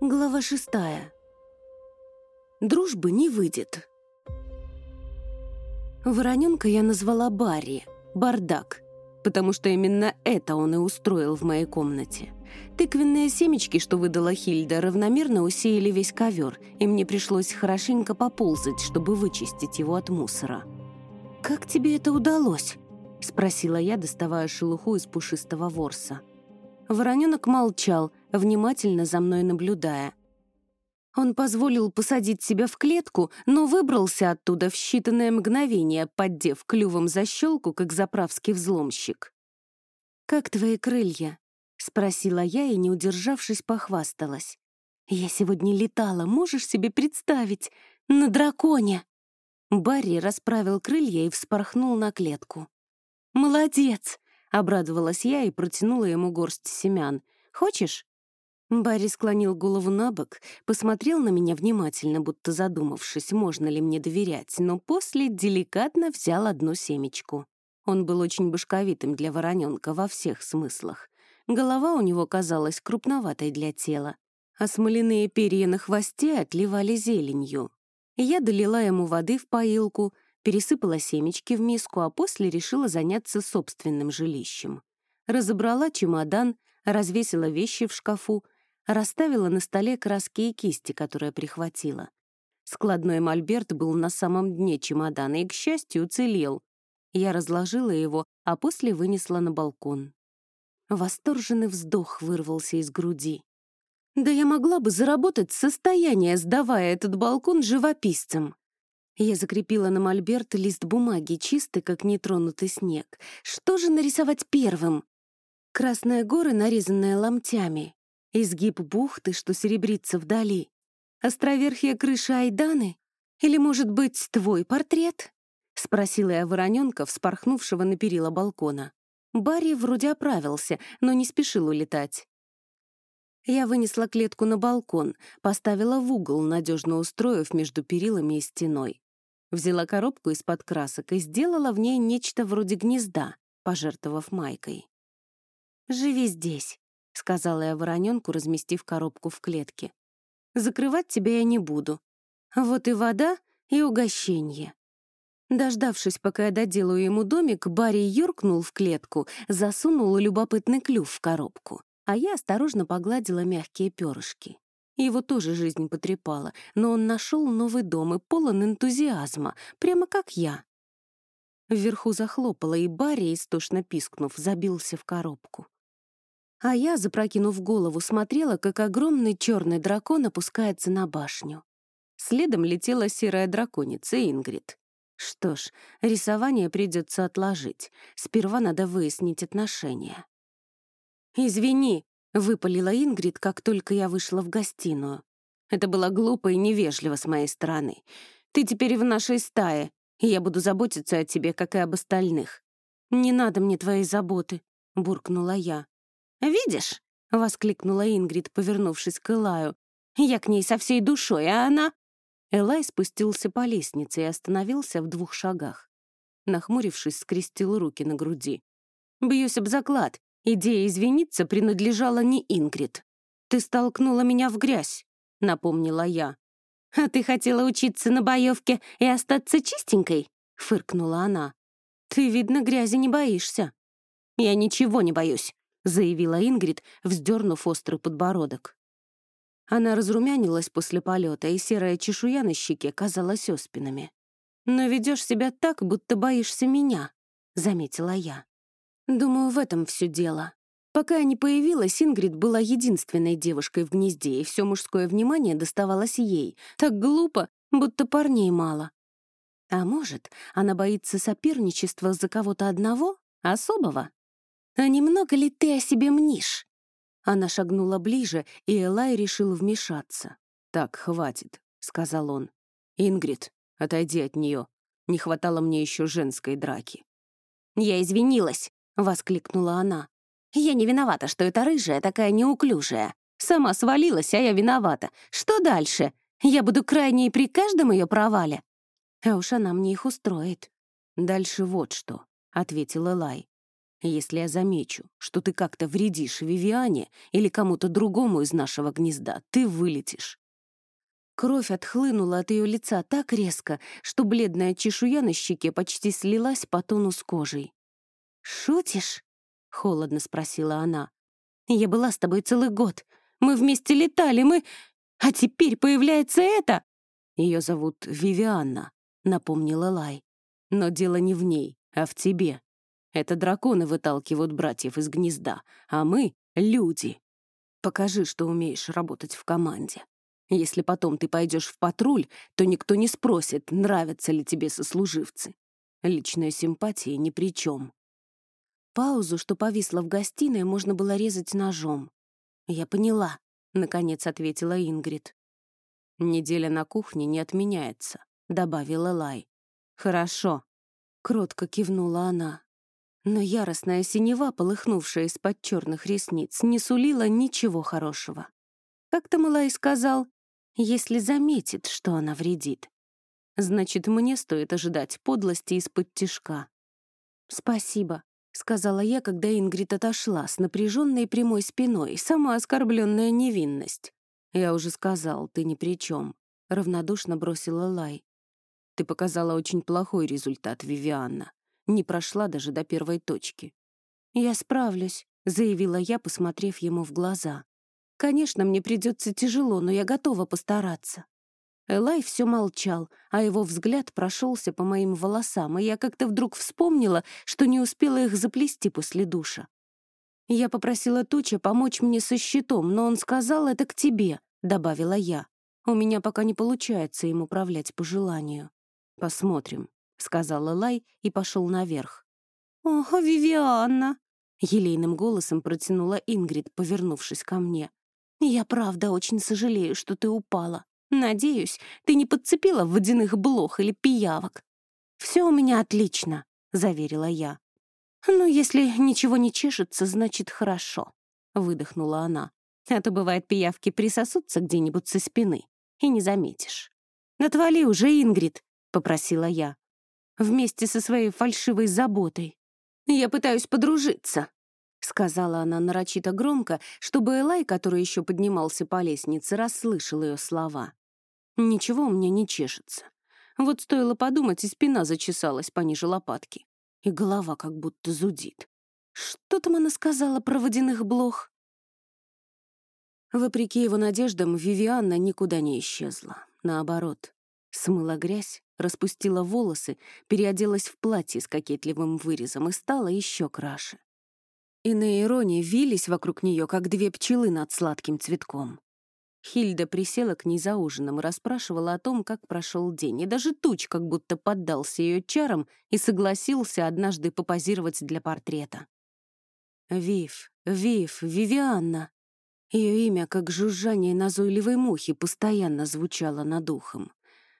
Глава шестая. Дружбы не выйдет. Вороненка я назвала Барри, бардак, потому что именно это он и устроил в моей комнате. Тыквенные семечки, что выдала Хильда, равномерно усеяли весь ковер, и мне пришлось хорошенько поползать, чтобы вычистить его от мусора. «Как тебе это удалось?» — спросила я, доставая шелуху из пушистого ворса. Вороненок молчал, внимательно за мной наблюдая. Он позволил посадить себя в клетку, но выбрался оттуда в считанное мгновение, поддев клювом защелку, как заправский взломщик. «Как твои крылья?» — спросила я и, не удержавшись, похвасталась. «Я сегодня летала, можешь себе представить? На драконе!» Барри расправил крылья и вспорхнул на клетку. «Молодец!» — обрадовалась я и протянула ему горсть семян. «Хочешь?» Барри склонил голову на бок, посмотрел на меня внимательно, будто задумавшись, можно ли мне доверять, но после деликатно взял одну семечку. Он был очень башковитым для вороненка во всех смыслах. Голова у него казалась крупноватой для тела, а смоляные перья на хвосте отливали зеленью. Я долила ему воды в поилку, пересыпала семечки в миску, а после решила заняться собственным жилищем. Разобрала чемодан, развесила вещи в шкафу — расставила на столе краски и кисти, которые прихватила. Складной мольберт был на самом дне чемодана и, к счастью, уцелел. Я разложила его, а после вынесла на балкон. Восторженный вздох вырвался из груди. Да я могла бы заработать состояние, сдавая этот балкон живописцам. Я закрепила на мольберт лист бумаги, чистый, как нетронутый снег. Что же нарисовать первым? Красные горы, нарезанные ломтями, Изгиб бухты, что серебрится вдали. Островерхие крыши Айданы? Или, может быть, твой портрет? Спросила я вороненка, вспорхнувшего на перила балкона. Барри вроде оправился, но не спешил улетать. Я вынесла клетку на балкон, поставила в угол, надежно устроив между перилами и стеной. Взяла коробку из-под красок и сделала в ней нечто вроде гнезда, пожертвовав майкой. «Живи здесь», — сказала я вороненку, разместив коробку в клетке. «Закрывать тебя я не буду. Вот и вода, и угощение». Дождавшись, пока я доделаю ему домик, Барри юркнул в клетку, засунул любопытный клюв в коробку, а я осторожно погладила мягкие перышки. Его тоже жизнь потрепала, но он нашел новый дом и полон энтузиазма, прямо как я. Вверху захлопало, и Барри, истошно пискнув, забился в коробку. А я, запрокинув голову, смотрела, как огромный черный дракон опускается на башню. Следом летела серая драконица Ингрид. Что ж, рисование придется отложить. Сперва надо выяснить отношения. «Извини», — выпалила Ингрид, как только я вышла в гостиную. «Это было глупо и невежливо с моей стороны. Ты теперь в нашей стае, и я буду заботиться о тебе, как и об остальных». «Не надо мне твоей заботы», — буркнула я. «Видишь?» — воскликнула Ингрид, повернувшись к Элаю. «Я к ней со всей душой, а она...» Элай спустился по лестнице и остановился в двух шагах. Нахмурившись, скрестил руки на груди. «Бьюсь об заклад. Идея извиниться принадлежала не Ингрид. Ты столкнула меня в грязь», — напомнила я. «А ты хотела учиться на боевке и остаться чистенькой?» — фыркнула она. «Ты, видно, грязи не боишься». «Я ничего не боюсь заявила Ингрид, вздернув острый подбородок. Она разрумянилась после полета, и серая чешуя на щеке казалась оспинами. «Но ведешь себя так, будто боишься меня», — заметила я. «Думаю, в этом все дело. Пока я не появилась, Ингрид была единственной девушкой в гнезде, и все мужское внимание доставалось ей. Так глупо, будто парней мало. А может, она боится соперничества за кого-то одного, особого? «А немного ли ты о себе мнишь?» Она шагнула ближе, и Элай решил вмешаться. «Так, хватит», — сказал он. «Ингрид, отойди от нее. Не хватало мне еще женской драки». «Я извинилась», — воскликнула она. «Я не виновата, что эта рыжая такая неуклюжая. Сама свалилась, а я виновата. Что дальше? Я буду крайней при каждом ее провале?» «А уж она мне их устроит». «Дальше вот что», — ответил Элай. Если я замечу, что ты как-то вредишь Вивиане или кому-то другому из нашего гнезда, ты вылетишь». Кровь отхлынула от ее лица так резко, что бледная чешуя на щеке почти слилась по тону с кожей. «Шутишь?» — холодно спросила она. «Я была с тобой целый год. Мы вместе летали, мы... А теперь появляется это!» «Ее зовут Вивианна», — напомнила Лай. «Но дело не в ней, а в тебе. Это драконы выталкивают братьев из гнезда, а мы — люди. Покажи, что умеешь работать в команде. Если потом ты пойдешь в патруль, то никто не спросит, нравятся ли тебе сослуживцы. Личная симпатия ни при чем. Паузу, что повисла в гостиной, можно было резать ножом. «Я поняла», — наконец ответила Ингрид. «Неделя на кухне не отменяется», — добавила Лай. «Хорошо», — кротко кивнула она. Но яростная синева, полыхнувшая из-под черных ресниц, не сулила ничего хорошего. Как-то Малай сказал, если заметит, что она вредит. Значит, мне стоит ожидать подлости из-под тишка. «Спасибо», — сказала я, когда Ингрид отошла с напряженной прямой спиной, сама оскорбленная невинность. «Я уже сказал, ты ни при чем», — равнодушно бросила Лай. «Ты показала очень плохой результат, Вивианна. Не прошла даже до первой точки». «Я справлюсь», — заявила я, посмотрев ему в глаза. «Конечно, мне придется тяжело, но я готова постараться». Элай все молчал, а его взгляд прошелся по моим волосам, и я как-то вдруг вспомнила, что не успела их заплести после душа. «Я попросила Туча помочь мне со щитом, но он сказал это к тебе», — добавила я. «У меня пока не получается им управлять по желанию». «Посмотрим», — сказал Элай и пошел наверх. «Ох, Вивианна!» — елейным голосом протянула Ингрид, повернувшись ко мне. «Я правда очень сожалею, что ты упала. Надеюсь, ты не подцепила водяных блох или пиявок. Все у меня отлично, заверила я. Ну, если ничего не чешется, значит, хорошо, выдохнула она. А то бывает, пиявки присосутся где-нибудь со спины, и не заметишь. «Отвали уже, Ингрид», — попросила я. Вместе со своей фальшивой заботой. «Я пытаюсь подружиться», — сказала она нарочито громко, чтобы Элай, который еще поднимался по лестнице, расслышал ее слова. Ничего у меня не чешется. Вот стоило подумать, и спина зачесалась пониже лопатки. И голова как будто зудит. Что там она сказала про водяных блох? Вопреки его надеждам, Вивианна никуда не исчезла. Наоборот, смыла грязь, распустила волосы, переоделась в платье с кокетливым вырезом и стала еще краше. И на иронии вились вокруг нее, как две пчелы над сладким цветком. Хильда присела к ней за ужином и расспрашивала о том, как прошел день, и даже Туч как будто поддался ее чарам и согласился однажды попозировать для портрета. Вив, Вив, Вивианна. Ее имя, как жужжание назойливой мухи, постоянно звучало над ухом.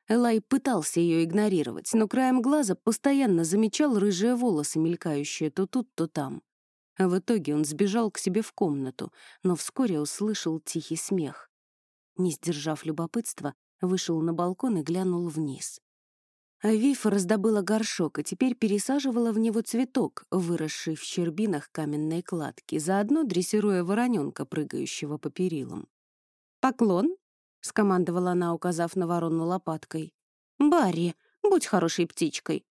Элай пытался ее игнорировать, но краем глаза постоянно замечал рыжие волосы, мелькающие то тут, то там. В итоге он сбежал к себе в комнату, но вскоре услышал тихий смех. Не сдержав любопытства, вышел на балкон и глянул вниз. Авифа раздобыла горшок и теперь пересаживала в него цветок, выросший в щербинах каменной кладки, заодно дрессируя вороненка, прыгающего по перилам. «Поклон?» — скомандовала она, указав на ворону лопаткой. «Барри, будь хорошей птичкой.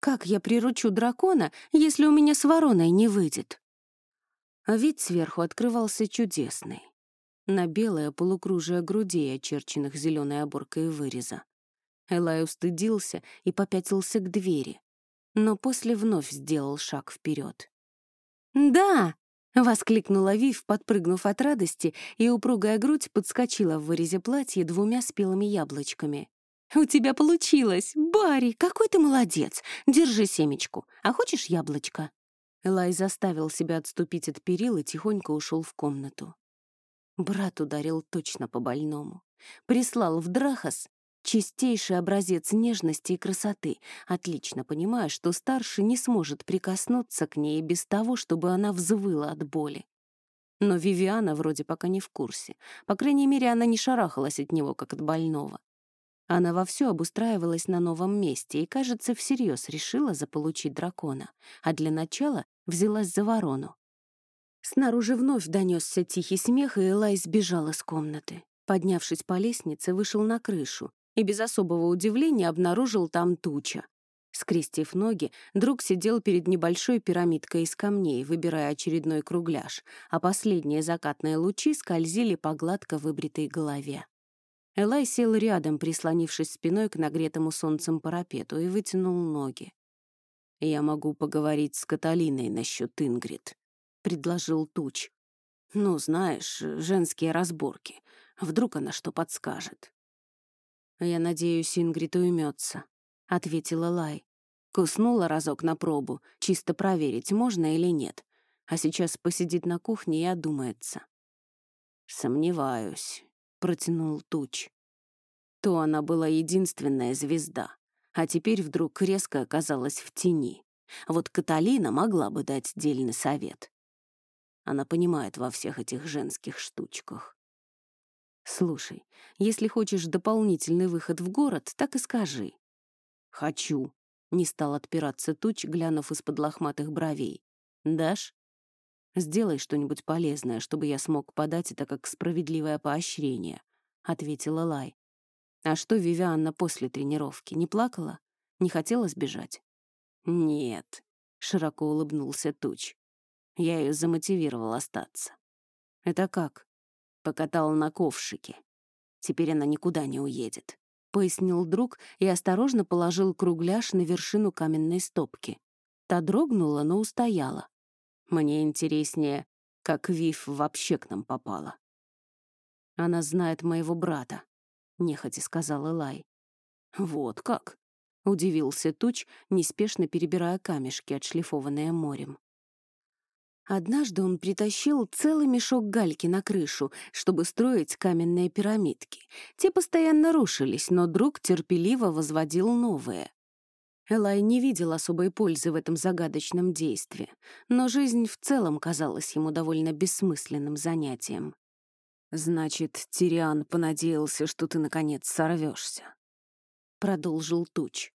Как я приручу дракона, если у меня с вороной не выйдет?» А вид сверху открывался чудесный на белое полукружие грудей, очерченных зеленой оборкой выреза. Элай устыдился и попятился к двери, но после вновь сделал шаг вперед. «Да!» — воскликнула Вив, подпрыгнув от радости, и упругая грудь подскочила в вырезе платья двумя спелыми яблочками. «У тебя получилось! Барри, какой ты молодец! Держи семечку. А хочешь яблочко?» Элай заставил себя отступить от перил и тихонько ушел в комнату. Брат ударил точно по больному. Прислал в Драхас чистейший образец нежности и красоты, отлично понимая, что старший не сможет прикоснуться к ней без того, чтобы она взвыла от боли. Но Вивиана вроде пока не в курсе. По крайней мере, она не шарахалась от него, как от больного. Она вовсю обустраивалась на новом месте и, кажется, всерьез решила заполучить дракона, а для начала взялась за ворону. Снаружи вновь донесся тихий смех, и Элай сбежал из комнаты. Поднявшись по лестнице, вышел на крышу и без особого удивления обнаружил там туча. Скрестив ноги, друг сидел перед небольшой пирамидкой из камней, выбирая очередной кругляш, а последние закатные лучи скользили по гладко выбритой голове. Элай сел рядом, прислонившись спиной к нагретому солнцем парапету, и вытянул ноги. «Я могу поговорить с Каталиной насчет Ингрид», — предложил Туч. «Ну, знаешь, женские разборки. Вдруг она что подскажет». «Я надеюсь, Ингрид уймется», — ответила Лай. Куснула разок на пробу, чисто проверить, можно или нет. А сейчас посидит на кухне и одумается. «Сомневаюсь», — протянул Туч. То она была единственная звезда, а теперь вдруг резко оказалась в тени. Вот Каталина могла бы дать дельный совет. Она понимает во всех этих женских штучках. Слушай, если хочешь дополнительный выход в город, так и скажи. Хочу. Не стал отпираться туч, глянув из-под лохматых бровей. Дашь? Сделай что-нибудь полезное, чтобы я смог подать это как справедливое поощрение, ответила Лай. А что Вивианна после тренировки? Не плакала? Не хотела сбежать? Нет, широко улыбнулся Туч. Я ее замотивировал остаться. Это как? Покатал на ковшике. Теперь она никуда не уедет, пояснил друг и осторожно положил кругляш на вершину каменной стопки. Та дрогнула, но устояла. Мне интереснее, как Вив вообще к нам попала. Она знает моего брата, — нехотя сказал Элай. «Вот как?» — удивился Туч, неспешно перебирая камешки, отшлифованные морем. Однажды он притащил целый мешок гальки на крышу, чтобы строить каменные пирамидки. Те постоянно рушились, но друг терпеливо возводил новые. Элай не видел особой пользы в этом загадочном действии, но жизнь в целом казалась ему довольно бессмысленным занятием. «Значит, Тириан понадеялся, что ты, наконец, сорвешься», — продолжил Туч.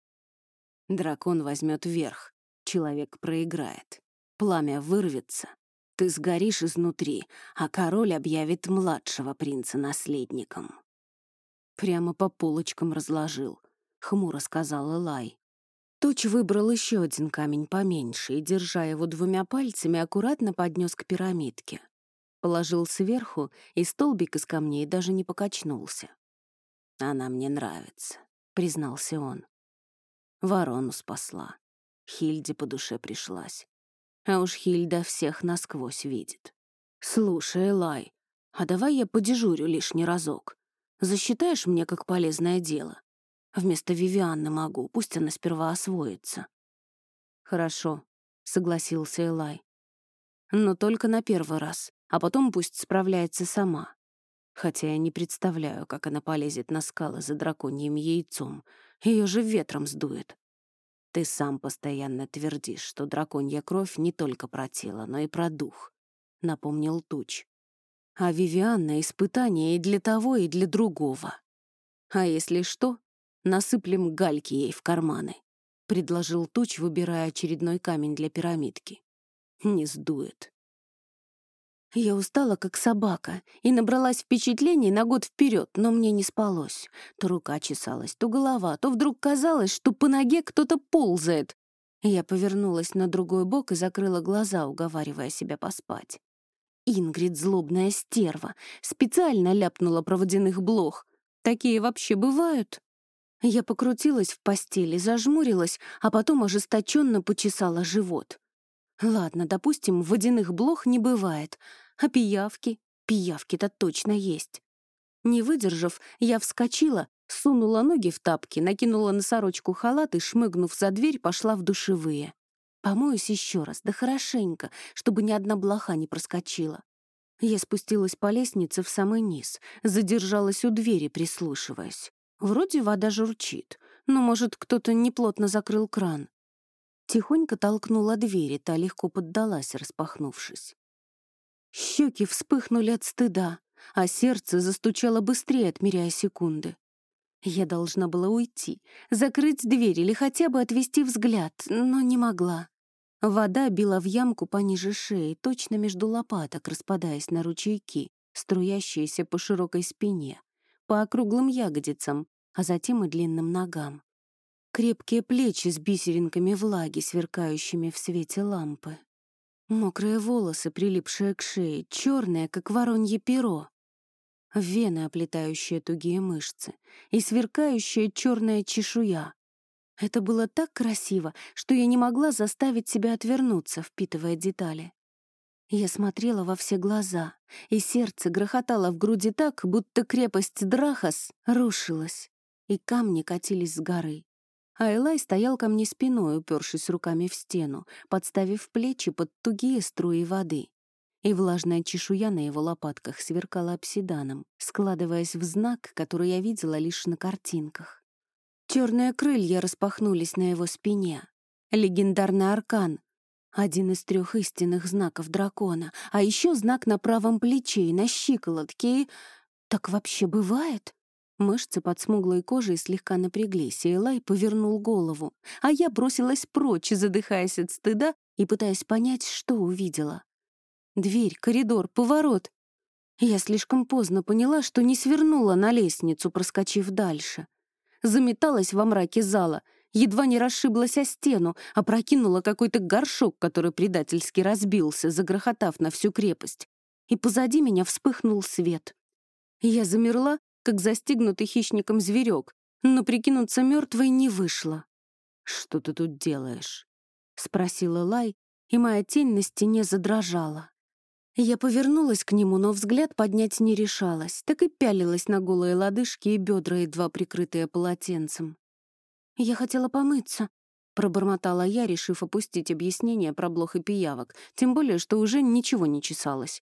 «Дракон возьмет верх, человек проиграет, пламя вырвется, ты сгоришь изнутри, а король объявит младшего принца наследником». Прямо по полочкам разложил, — хмуро сказал Элай. Туч выбрал еще один камень поменьше и, держа его двумя пальцами, аккуратно поднес к пирамидке. Положил сверху, и столбик из камней даже не покачнулся. «Она мне нравится», — признался он. Ворону спасла. Хильде по душе пришлась. А уж Хильда всех насквозь видит. «Слушай, Элай, а давай я подежурю лишний разок. Засчитаешь мне как полезное дело? Вместо Вивианны могу, пусть она сперва освоится». «Хорошо», — согласился Элай. «Но только на первый раз а потом пусть справляется сама. Хотя я не представляю, как она полезет на скалы за драконьим яйцом. Ее же ветром сдует. Ты сам постоянно твердишь, что драконья кровь не только про тело, но и про дух, — напомнил Туч. А Вивианна — испытание и для того, и для другого. А если что, насыплем гальки ей в карманы, — предложил Туч, выбирая очередной камень для пирамидки. Не сдует. Я устала, как собака, и набралась впечатлений на год вперед, но мне не спалось. То рука чесалась, то голова, то вдруг казалось, что по ноге кто-то ползает. Я повернулась на другой бок и закрыла глаза, уговаривая себя поспать. Ингрид, злобная стерва, специально ляпнула про водяных блох. Такие вообще бывают? Я покрутилась в постели, зажмурилась, а потом ожесточенно почесала живот. Ладно, допустим, водяных блох не бывает, а пиявки? Пиявки-то точно есть. Не выдержав, я вскочила, сунула ноги в тапки, накинула на сорочку халат и, шмыгнув за дверь, пошла в душевые. Помоюсь еще раз, да хорошенько, чтобы ни одна блоха не проскочила. Я спустилась по лестнице в самый низ, задержалась у двери, прислушиваясь. Вроде вода журчит, но, может, кто-то неплотно закрыл кран. Тихонько толкнула дверь, и та легко поддалась, распахнувшись. Щеки вспыхнули от стыда, а сердце застучало быстрее, отмеряя секунды. Я должна была уйти, закрыть дверь или хотя бы отвести взгляд, но не могла. Вода била в ямку пониже шеи, точно между лопаток, распадаясь на ручейки, струящиеся по широкой спине, по округлым ягодицам, а затем и длинным ногам. Крепкие плечи с бисеринками влаги, сверкающими в свете лампы. Мокрые волосы, прилипшие к шее, черные, как воронье перо. Вены, оплетающие тугие мышцы, и сверкающая черная чешуя, это было так красиво, что я не могла заставить себя отвернуться, впитывая детали. Я смотрела во все глаза, и сердце грохотало в груди так, будто крепость Драхас рушилась, и камни катились с горы. А стоял ко мне спиной, упершись руками в стену, подставив плечи под тугие струи воды. И влажная чешуя на его лопатках сверкала обсиданом, складываясь в знак, который я видела лишь на картинках. Черные крылья распахнулись на его спине. Легендарный аркан — один из трех истинных знаков дракона, а еще знак на правом плече и на щиколотке. И... Так вообще бывает? Мышцы под смуглой кожей слегка напряглись, и Элай повернул голову, а я бросилась прочь, задыхаясь от стыда и пытаясь понять, что увидела. Дверь, коридор, поворот. Я слишком поздно поняла, что не свернула на лестницу, проскочив дальше заметалась во мраке зала, едва не расшиблась о стену, опрокинула какой-то горшок, который предательски разбился, загрохотав на всю крепость. И позади меня вспыхнул свет. Я замерла, как застигнутый хищником зверек, но прикинуться мертвой не вышло. «Что ты тут делаешь?» — спросила Лай, и моя тень на стене задрожала. Я повернулась к нему, но взгляд поднять не решалась, так и пялилась на голые лодыжки и бедра, едва прикрытые полотенцем. «Я хотела помыться», — пробормотала я, решив опустить объяснение про блох и пиявок, тем более, что уже ничего не чесалось.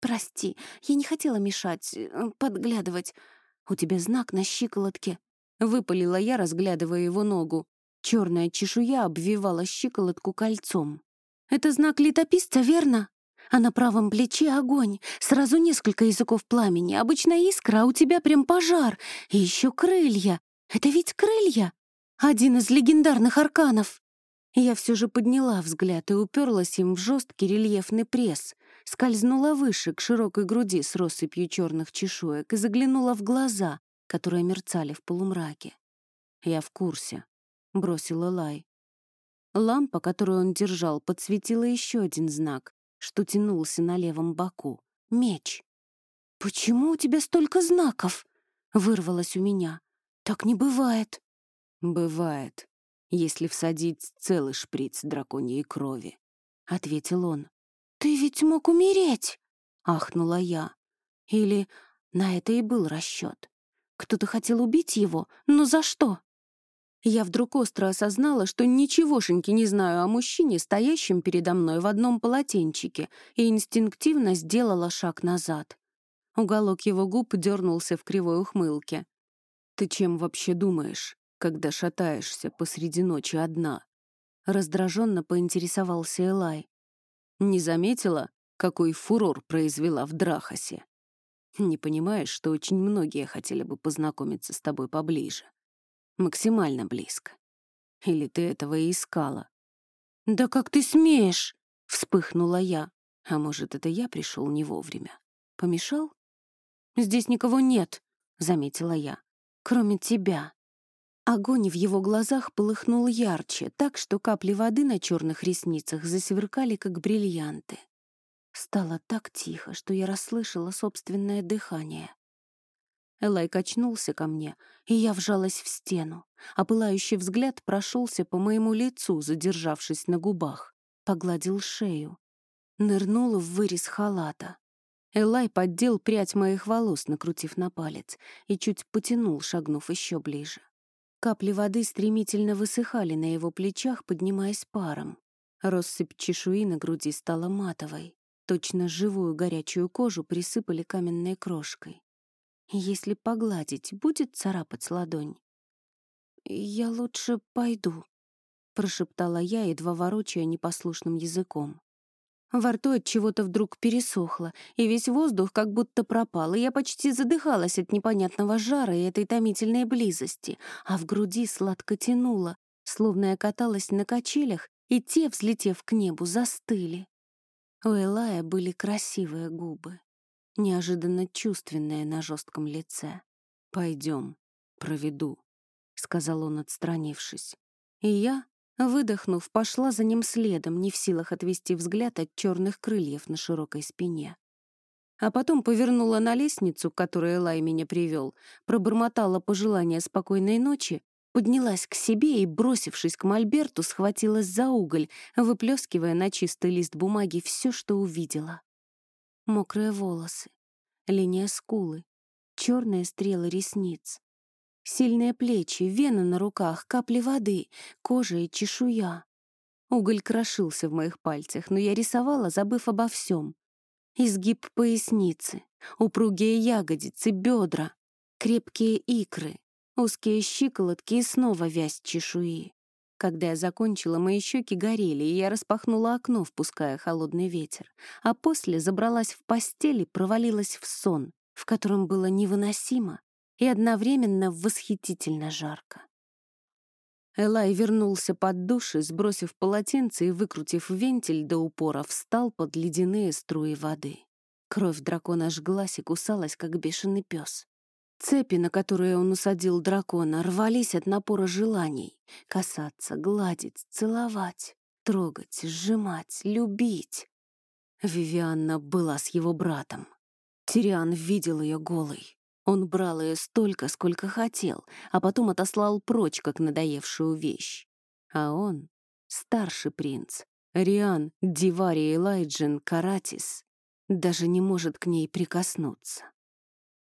«Прости, я не хотела мешать, э, подглядывать. У тебя знак на щиколотке», — выпалила я, разглядывая его ногу. Черная чешуя обвивала щиколотку кольцом. «Это знак летописца, верно?» а на правом плече огонь, сразу несколько языков пламени, обычная искра, а у тебя прям пожар, и еще крылья. Это ведь крылья? Один из легендарных арканов. Я все же подняла взгляд и уперлась им в жесткий рельефный пресс, скользнула выше, к широкой груди с россыпью черных чешуек и заглянула в глаза, которые мерцали в полумраке. «Я в курсе», — бросила Лай. Лампа, которую он держал, подсветила еще один знак, что тянулся на левом боку. Меч. «Почему у тебя столько знаков?» — вырвалось у меня. «Так не бывает». «Бывает, если всадить целый шприц драконьей крови», — ответил он. «Ты ведь мог умереть!» — ахнула я. Или на это и был расчет. Кто-то хотел убить его, но за что? Я вдруг остро осознала, что ничегошеньки не знаю о мужчине, стоящем передо мной в одном полотенчике, и инстинктивно сделала шаг назад. Уголок его губ дернулся в кривой ухмылке. «Ты чем вообще думаешь, когда шатаешься посреди ночи одна?» Раздраженно поинтересовался Элай. «Не заметила, какой фурор произвела в Драхасе? Не понимаешь, что очень многие хотели бы познакомиться с тобой поближе?» максимально близко. Или ты этого и искала? «Да как ты смеешь?» — вспыхнула я. А может, это я пришел не вовремя? Помешал? «Здесь никого нет», — заметила я. «Кроме тебя». Огонь в его глазах полыхнул ярче, так что капли воды на черных ресницах засверкали, как бриллианты. Стало так тихо, что я расслышала собственное дыхание. Элай качнулся ко мне, и я вжалась в стену, а пылающий взгляд прошелся по моему лицу, задержавшись на губах, погладил шею. Нырнул в вырез халата. Элай поддел прядь моих волос, накрутив на палец, и чуть потянул, шагнув еще ближе. Капли воды стремительно высыхали на его плечах, поднимаясь паром. Россыпь чешуи на груди стала матовой. Точно живую горячую кожу присыпали каменной крошкой. Если погладить, будет царапать ладонь? «Я лучше пойду», — прошептала я, едва ворочая непослушным языком. Во рту от чего-то вдруг пересохло, и весь воздух как будто пропал, и я почти задыхалась от непонятного жара и этой томительной близости, а в груди сладко тянуло, словно я каталась на качелях и те, взлетев к небу, застыли. У Элая были красивые губы, неожиданно чувственные на жестком лице. «Пойдем, проведу», — сказал он, отстранившись. И я, выдохнув, пошла за ним следом, не в силах отвести взгляд от черных крыльев на широкой спине. А потом повернула на лестницу, к которой Элай меня привел, пробормотала пожелание спокойной ночи поднялась к себе и, бросившись к мольберту, схватилась за уголь, выплескивая на чистый лист бумаги все, что увидела. Мокрые волосы, линия скулы, черные стрелы ресниц, сильные плечи, вены на руках, капли воды, кожа и чешуя. Уголь крошился в моих пальцах, но я рисовала, забыв обо всем. Изгиб поясницы, упругие ягодицы, бедра, крепкие икры, Узкие щиколотки и снова вязь чешуи. Когда я закончила, мои щеки горели, и я распахнула окно, впуская холодный ветер, а после забралась в постель и провалилась в сон, в котором было невыносимо и одновременно восхитительно жарко. Элай вернулся под душ и, сбросив полотенце и выкрутив вентиль до упора, встал под ледяные струи воды. Кровь дракона жглась и кусалась, как бешеный пес. Цепи, на которые он усадил дракона, рвались от напора желаний. Касаться, гладить, целовать, трогать, сжимать, любить. Вивианна была с его братом. Тириан видел ее голой. Он брал ее столько, сколько хотел, а потом отослал прочь, как надоевшую вещь. А он — старший принц, Риан Дивари Элайджин Каратис, даже не может к ней прикоснуться.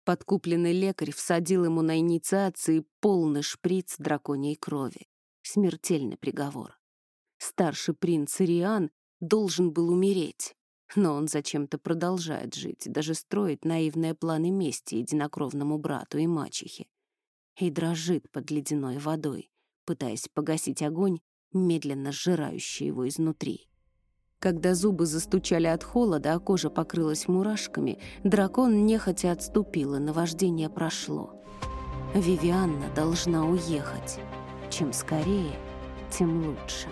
Подкупленный лекарь всадил ему на инициации полный шприц драконьей крови. Смертельный приговор. Старший принц Ириан должен был умереть, но он зачем-то продолжает жить, даже строит наивные планы мести единокровному брату и мачехе. И дрожит под ледяной водой, пытаясь погасить огонь, медленно сжирающий его изнутри. Когда зубы застучали от холода, а кожа покрылась мурашками, дракон нехотя отступил, и наваждение прошло. Вивианна должна уехать. Чем скорее, тем лучше.